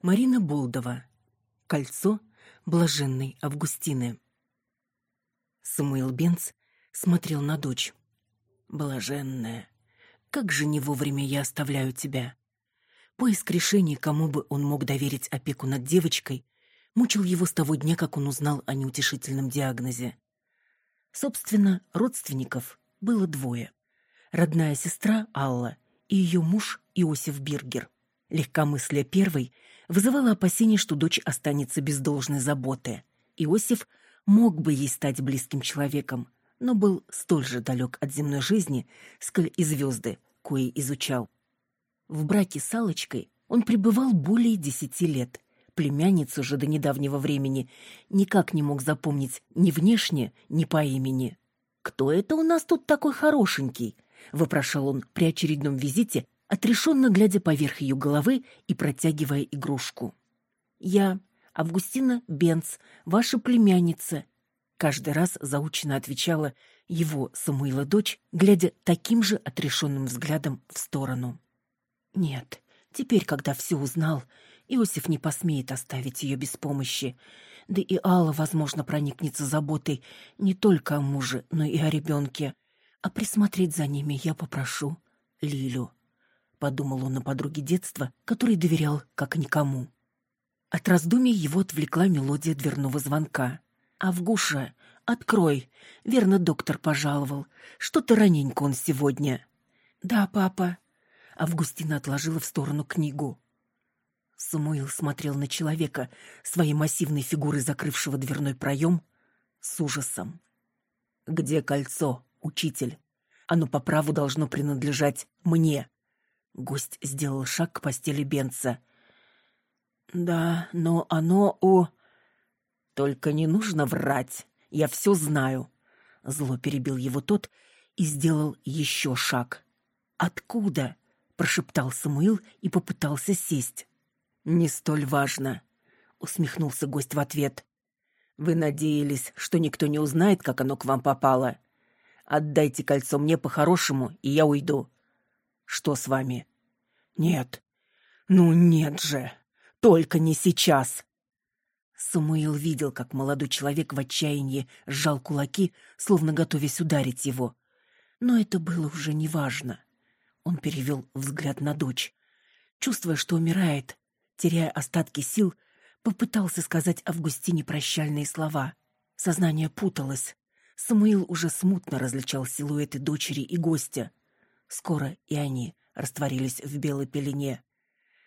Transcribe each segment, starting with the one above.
Марина Болдова. Кольцо блаженной Августины. Самуил Бенц смотрел на дочь. Блаженная, как же не вовремя я оставляю тебя. Поиск решения, кому бы он мог доверить опеку над девочкой, мучил его с того дня, как он узнал о неутешительном диагнозе. Собственно, родственников было двое. Родная сестра Алла и ее муж Иосиф Биргер. Легкомыслие первой вызывало опасение, что дочь останется без должной заботы. Иосиф мог бы ей стать близким человеком, но был столь же далек от земной жизни, сколь и звезды, кои изучал. В браке с Аллочкой он пребывал более десяти лет. Племянницу же до недавнего времени никак не мог запомнить ни внешне, ни по имени. «Кто это у нас тут такой хорошенький?» — вопрошал он при очередном визите отрешенно глядя поверх ее головы и протягивая игрушку. «Я, Августина Бенц, ваша племянница», каждый раз заученно отвечала его, Самуила, дочь, глядя таким же отрешенным взглядом в сторону. «Нет, теперь, когда все узнал, Иосиф не посмеет оставить ее без помощи, да и Алла, возможно, проникнется заботой не только о муже, но и о ребенке, а присмотреть за ними я попрошу Лилю» подумал он о подруге детства, которой доверял как никому. От раздумий его отвлекла мелодия дверного звонка. «Авгуша, открой! Верно, доктор пожаловал. Что-то раненько он сегодня». «Да, папа». Августина отложила в сторону книгу. Самуил смотрел на человека, своей массивной фигурой закрывшего дверной проем, с ужасом. «Где кольцо, учитель? Оно по праву должно принадлежать мне. Гость сделал шаг к постели Бенца. «Да, но оно у...» «Только не нужно врать, я все знаю», — зло перебил его тот и сделал еще шаг. «Откуда?» — прошептал Самуил и попытался сесть. «Не столь важно», — усмехнулся гость в ответ. «Вы надеялись, что никто не узнает, как оно к вам попало? Отдайте кольцо мне по-хорошему, и я уйду. Что с вами? Нет. Ну нет же. Только не сейчас. Самуил видел, как молодой человек в отчаянии сжал кулаки, словно готовясь ударить его. Но это было уже неважно. Он перевел взгляд на дочь. Чувствуя, что умирает, теряя остатки сил, попытался сказать Августине прощальные слова. Сознание путалось. Самуил уже смутно различал силуэты дочери и гостя. Скоро и они растворились в белой пелене.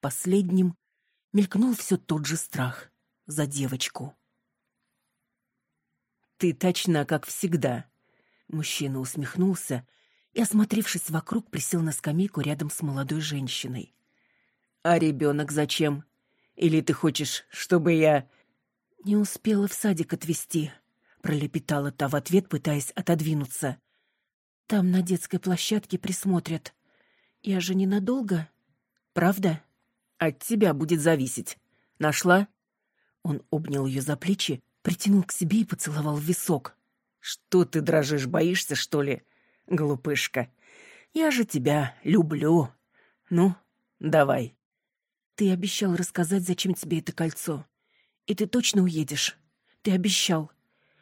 Последним мелькнул все тот же страх за девочку. «Ты точна, как всегда!» Мужчина усмехнулся и, осмотревшись вокруг, присел на скамейку рядом с молодой женщиной. «А ребенок зачем? Или ты хочешь, чтобы я...» «Не успела в садик отвезти», — пролепетала та в ответ, пытаясь отодвинуться. «Там на детской площадке присмотрят. Я же ненадолго. Правда? От тебя будет зависеть. Нашла? Он обнял ее за плечи, притянул к себе и поцеловал в висок. Что ты дрожишь, боишься, что ли? Глупышка. Я же тебя люблю. Ну, давай. Ты обещал рассказать, зачем тебе это кольцо. И ты точно уедешь. Ты обещал.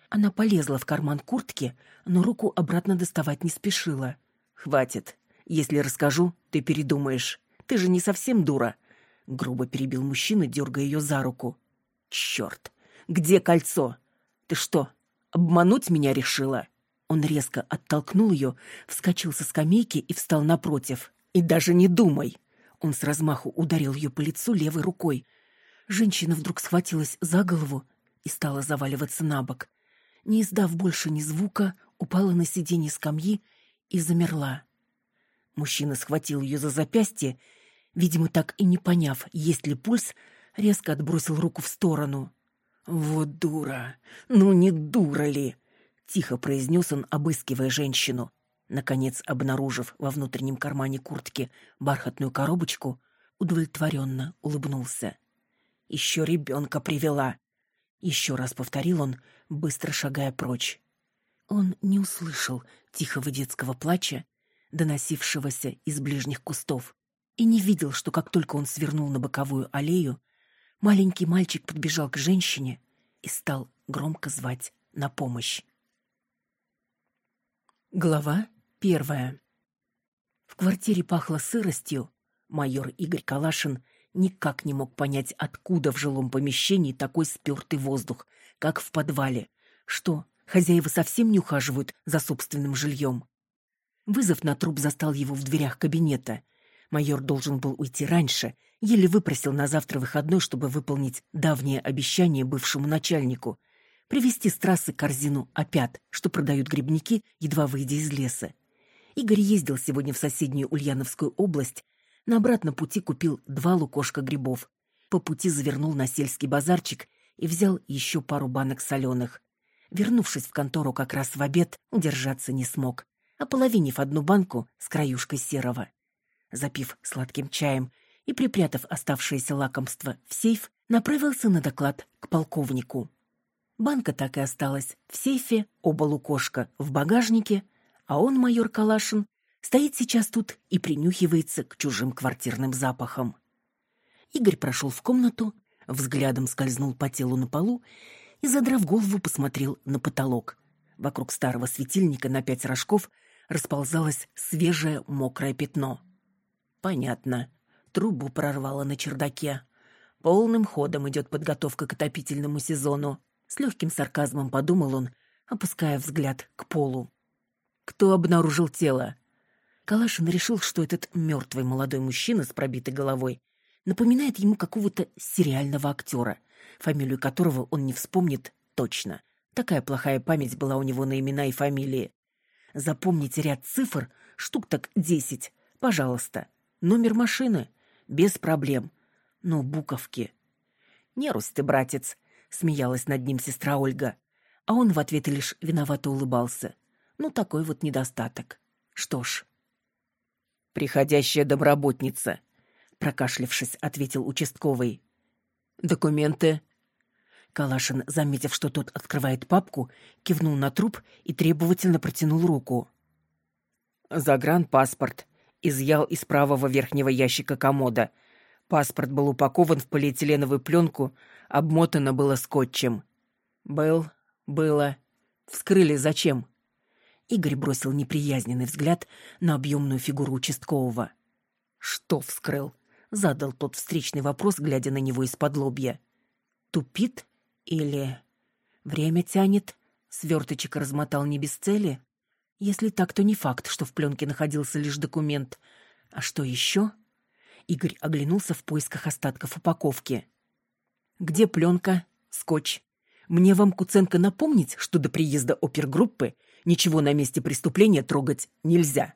Она полезла в карман куртки, но руку обратно доставать не спешила. Хватит. Если расскажу, ты передумаешь. Ты же не совсем дура. Грубо перебил мужчина, дергая ее за руку. Черт! Где кольцо? Ты что, обмануть меня решила? Он резко оттолкнул ее, вскочил со скамейки и встал напротив. И даже не думай. Он с размаху ударил ее по лицу левой рукой. Женщина вдруг схватилась за голову и стала заваливаться на бок. Не издав больше ни звука, упала на сиденье скамьи и замерла. Мужчина схватил ее за запястье, видимо, так и не поняв, есть ли пульс, резко отбросил руку в сторону. «Вот дура! Ну не дура ли?» — тихо произнес он, обыскивая женщину. Наконец, обнаружив во внутреннем кармане куртки бархатную коробочку, удовлетворенно улыбнулся. «Еще ребенка привела!» Еще раз повторил он, быстро шагая прочь. Он не услышал тихого детского плача доносившегося из ближних кустов, и не видел, что как только он свернул на боковую аллею, маленький мальчик подбежал к женщине и стал громко звать на помощь. Глава первая. В квартире пахло сыростью. Майор Игорь Калашин никак не мог понять, откуда в жилом помещении такой спертый воздух, как в подвале. Что, хозяева совсем не ухаживают за собственным жильем? Вызов на труп застал его в дверях кабинета. Майор должен был уйти раньше, еле выпросил на завтра выходной, чтобы выполнить давнее обещание бывшему начальнику — привезти с трассы корзину опят, что продают грибники, едва выйдя из леса. Игорь ездил сегодня в соседнюю Ульяновскую область, на обратном пути купил два лукошка грибов. По пути завернул на сельский базарчик и взял еще пару банок соленых. Вернувшись в контору как раз в обед, удержаться не смог ополовинив одну банку с краюшкой серого. Запив сладким чаем и припрятав оставшееся лакомство в сейф, направился на доклад к полковнику. Банка так и осталась в сейфе, оба лукошка в багажнике, а он, майор Калашин, стоит сейчас тут и принюхивается к чужим квартирным запахам. Игорь прошел в комнату, взглядом скользнул по телу на полу и, задрав голову, посмотрел на потолок. Вокруг старого светильника на пять рожков расползалось свежее мокрое пятно. Понятно. Трубу прорвало на чердаке. Полным ходом идет подготовка к отопительному сезону. С легким сарказмом подумал он, опуская взгляд к полу. Кто обнаружил тело? Калашин решил, что этот мертвый молодой мужчина с пробитой головой напоминает ему какого-то сериального актера, фамилию которого он не вспомнит точно. Такая плохая память была у него на имена и фамилии. Запомните ряд цифр, штук так десять. Пожалуйста. Номер машины. Без проблем. Но буковки. Не русь ты, братец, смеялась над ним сестра Ольга. А он в ответ лишь виновато улыбался. Ну, такой вот недостаток. Что ж. Приходящая домработница, прокашлявшись, ответил участковый. Документы Калашин, заметив, что тот открывает папку, кивнул на труп и требовательно протянул руку. «Загранпаспорт», изъял из правого верхнего ящика комода. Паспорт был упакован в полиэтиленовую пленку, обмотано было скотчем. «Был, было. Вскрыли зачем?» Игорь бросил неприязненный взгляд на объемную фигуру участкового. «Что вскрыл?» — задал тот встречный вопрос, глядя на него из-под лобья. «Тупит?» Или время тянет, сверточек размотал не без цели? Если так, то не факт, что в пленке находился лишь документ. А что еще? Игорь оглянулся в поисках остатков упаковки. «Где пленка? Скотч. Мне вам, Куценко, напомнить, что до приезда опергруппы ничего на месте преступления трогать нельзя».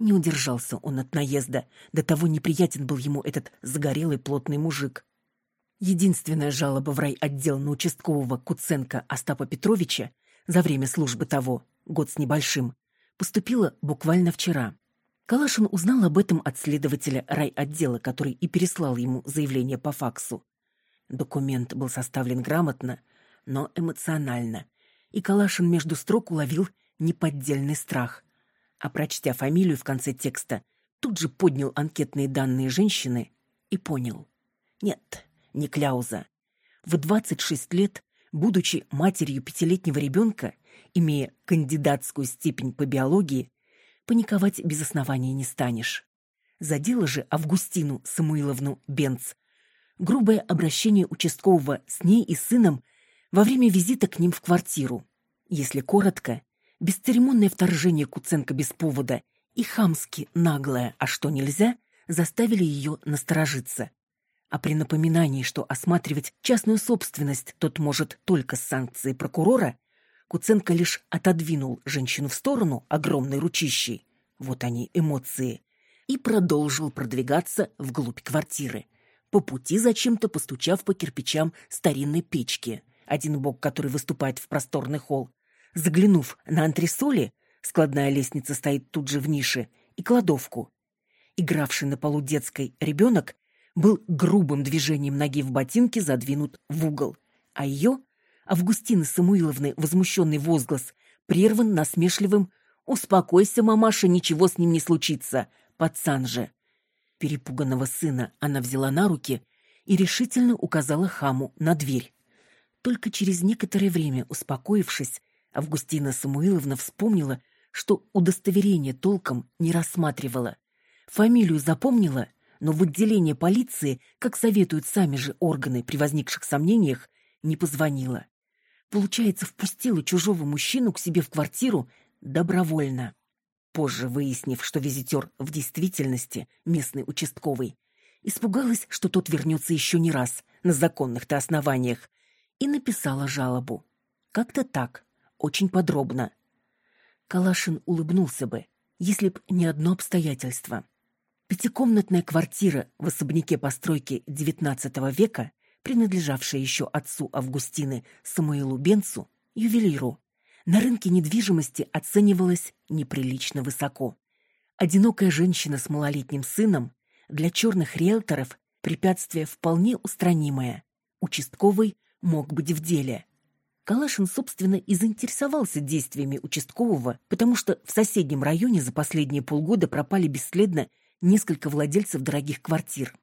Не удержался он от наезда. До того неприятен был ему этот загорелый плотный мужик. Единственная жалоба в райотдел на участкового Куценко Остапа Петровича за время службы того, год с небольшим, поступила буквально вчера. Калашин узнал об этом от следователя райотдела, который и переслал ему заявление по факсу. Документ был составлен грамотно, но эмоционально, и Калашин между строк уловил неподдельный страх. А прочтя фамилию в конце текста, тут же поднял анкетные данные женщины и понял. Нет, не Кляуза. В 26 лет, будучи матерью пятилетнего ребенка, имея кандидатскую степень по биологии, паниковать без основания не станешь. Задела же Августину Самуиловну Бенц грубое обращение участкового с ней и сыном во время визита к ним в квартиру. Если коротко, бесцеремонное вторжение Куценко без повода и хамски наглое «а что нельзя» заставили ее насторожиться. А при напоминании, что осматривать частную собственность тот может только с санкцией прокурора, Куценко лишь отодвинул женщину в сторону огромной ручищей. Вот они, эмоции. И продолжил продвигаться вглубь квартиры. По пути зачем-то постучав по кирпичам старинной печки, один бок который выступает в просторный холл. Заглянув на антресоли, складная лестница стоит тут же в нише, и кладовку. Игравший на полу детской ребенок был грубым движением ноги в ботинке задвинут в угол, а ее, Августины Самуиловны, возмущенный возглас, прерван насмешливым «Успокойся, мамаша, ничего с ним не случится, пацан же». Перепуганного сына она взяла на руки и решительно указала хаму на дверь. Только через некоторое время, успокоившись, Августина Самуиловна вспомнила, что удостоверение толком не рассматривала. Фамилию запомнила, но в отделение полиции, как советуют сами же органы при возникших сомнениях, не позвонила. Получается, впустила чужого мужчину к себе в квартиру добровольно. Позже, выяснив, что визитер в действительности местный участковый, испугалась, что тот вернется еще не раз, на законных-то основаниях, и написала жалобу. Как-то так, очень подробно. Калашин улыбнулся бы, если б не одно обстоятельство. Пятикомнатная квартира в особняке постройки XIX века, принадлежавшая еще отцу Августины Самуилу Бенцу, ювелиру, на рынке недвижимости оценивалась неприлично высоко. Одинокая женщина с малолетним сыном для черных риэлторов препятствие вполне устранимое. Участковый мог быть в деле. Калашин, собственно, и заинтересовался действиями участкового, потому что в соседнем районе за последние полгода пропали бесследно несколько владельцев дорогих квартир.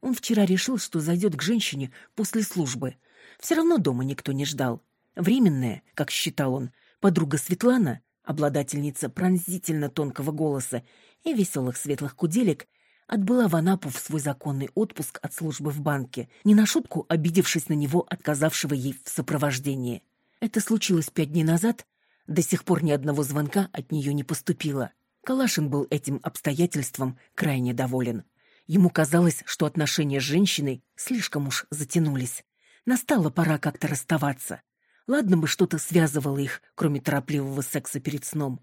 Он вчера решил, что зайдет к женщине после службы. Все равно дома никто не ждал. Временная, как считал он, подруга Светлана, обладательница пронзительно тонкого голоса и веселых светлых куделек, отбыла в Анапу в свой законный отпуск от службы в банке, не на шутку обидевшись на него, отказавшего ей в сопровождении. Это случилось пять дней назад, до сих пор ни одного звонка от нее не поступило. Калашин был этим обстоятельством крайне доволен. Ему казалось, что отношения с женщиной слишком уж затянулись. Настала пора как-то расставаться. Ладно бы что-то связывало их, кроме торопливого секса перед сном.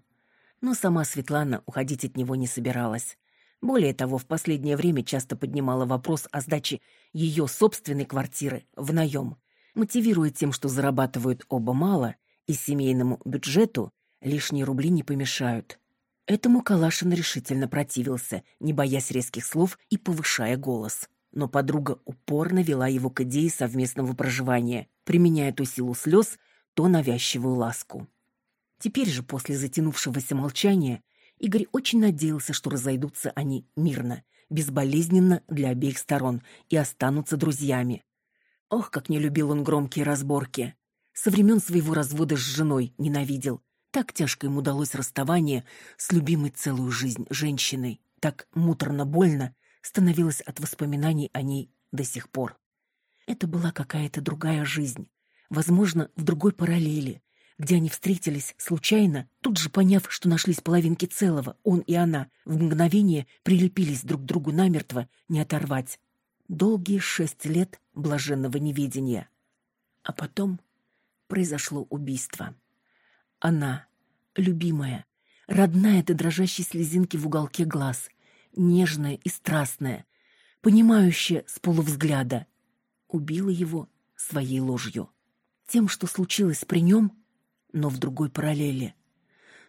Но сама Светлана уходить от него не собиралась. Более того, в последнее время часто поднимала вопрос о сдаче ее собственной квартиры в наем, мотивируя тем, что зарабатывают оба мало, и семейному бюджету лишние рубли не помешают. Этому Калашин решительно противился, не боясь резких слов и повышая голос. Но подруга упорно вела его к идее совместного проживания, применяя то силу слез, то навязчивую ласку. Теперь же, после затянувшегося молчания, Игорь очень надеялся, что разойдутся они мирно, безболезненно для обеих сторон и останутся друзьями. Ох, как не любил он громкие разборки. Со времен своего развода с женой ненавидел. Так тяжко ему удалось расставание с любимой целую жизнь женщиной. Так муторно-больно становилось от воспоминаний о ней до сих пор. Это была какая-то другая жизнь, возможно, в другой параллели, где они встретились случайно, тут же поняв, что нашлись половинки целого, он и она, в мгновение прилепились друг к другу намертво, не оторвать. Долгие шесть лет блаженного неведения. А потом произошло убийство. Она, любимая, родная до дрожащей слезинки в уголке глаз, нежная и страстная, понимающая с полувзгляда, убила его своей ложью. Тем, что случилось при нем, но в другой параллели.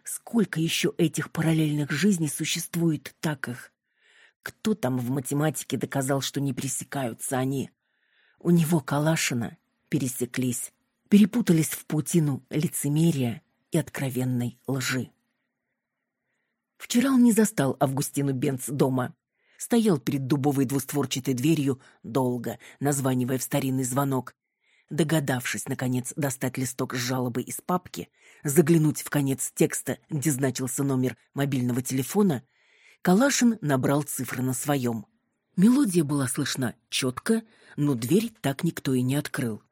Сколько еще этих параллельных жизней существует так их? Кто там в математике доказал, что не пересекаются они? У него Калашина пересеклись, перепутались в паутину лицемерия и откровенной лжи. Вчера он не застал Августину Бенц дома. Стоял перед дубовой двустворчатой дверью долго, названивая в старинный звонок, Догадавшись, наконец, достать листок с жалобой из папки, заглянуть в конец текста, где значился номер мобильного телефона, Калашин набрал цифры на своем. Мелодия была слышна четко, но дверь так никто и не открыл.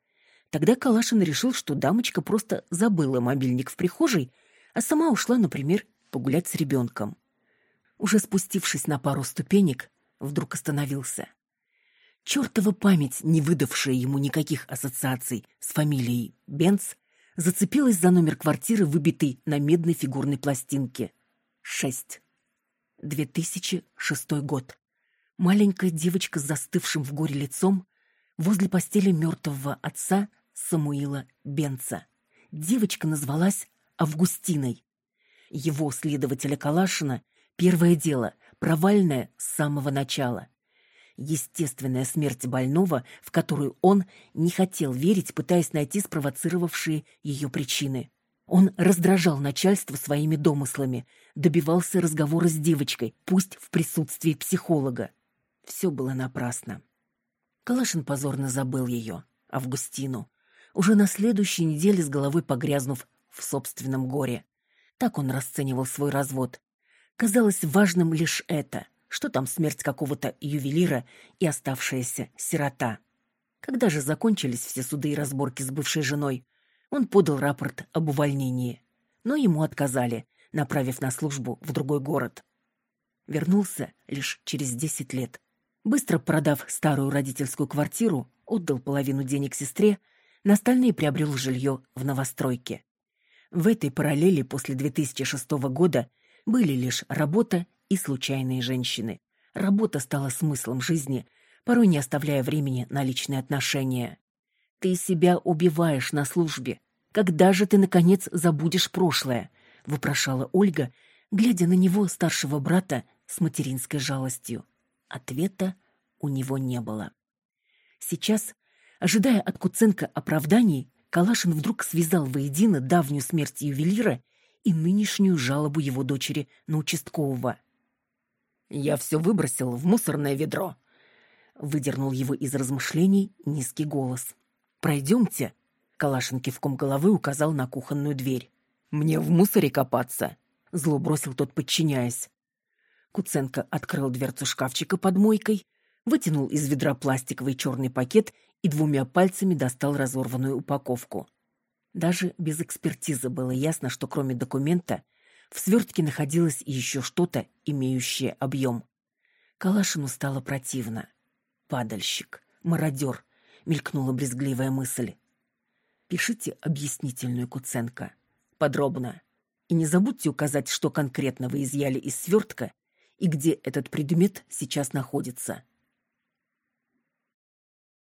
Тогда Калашин решил, что дамочка просто забыла мобильник в прихожей, а сама ушла, например, погулять с ребенком. Уже спустившись на пару ступенек, вдруг остановился. Чертова память, не выдавшая ему никаких ассоциаций с фамилией Бенц, зацепилась за номер квартиры, выбитый на медной фигурной пластинке. Шесть. 2006 год. Маленькая девочка с застывшим в горе лицом возле постели мертвого отца Самуила Бенца. Девочка назвалась Августиной. Его, следователя Калашина, первое дело, провальное с самого начала естественная смерть больного, в которую он не хотел верить, пытаясь найти спровоцировавшие ее причины. Он раздражал начальство своими домыслами, добивался разговора с девочкой, пусть в присутствии психолога. Все было напрасно. Калашин позорно забыл ее, Августину, уже на следующей неделе с головой погрязнув в собственном горе. Так он расценивал свой развод. Казалось важным лишь это, что там смерть какого-то ювелира и оставшаяся сирота. Когда же закончились все суды и разборки с бывшей женой, он подал рапорт об увольнении, но ему отказали, направив на службу в другой город. Вернулся лишь через десять лет. Быстро продав старую родительскую квартиру, отдал половину денег сестре, на остальные приобрел жилье в новостройке. В этой параллели после 2006 года были лишь работа и случайные женщины. Работа стала смыслом жизни, порой не оставляя времени на личные отношения. Ты себя убиваешь на службе. Когда же ты, наконец, забудешь прошлое? Вопрошала Ольга, глядя на него, старшего брата, с материнской жалостью. Ответа у него не было. Сейчас, ожидая от Куценко оправданий, Калашин вдруг связал воедино давнюю смерть ювелира и нынешнюю жалобу его дочери на участкового. «Я все выбросил в мусорное ведро», — выдернул его из размышлений низкий голос. «Пройдемте», — Калашин кивком головы указал на кухонную дверь. «Мне в мусоре копаться», — зло бросил тот, подчиняясь. Куценко открыл дверцу шкафчика под мойкой, вытянул из ведра пластиковый черный пакет и двумя пальцами достал разорванную упаковку. Даже без экспертизы было ясно, что кроме документа в свертке находилось еще что-то, имеющее объем. Калашину стало противно. «Падальщик, мародер», — мелькнула брезгливая мысль. «Пишите объяснительную Куценко. Подробно. И не забудьте указать, что конкретно вы изъяли из свертка и где этот предмет сейчас находится.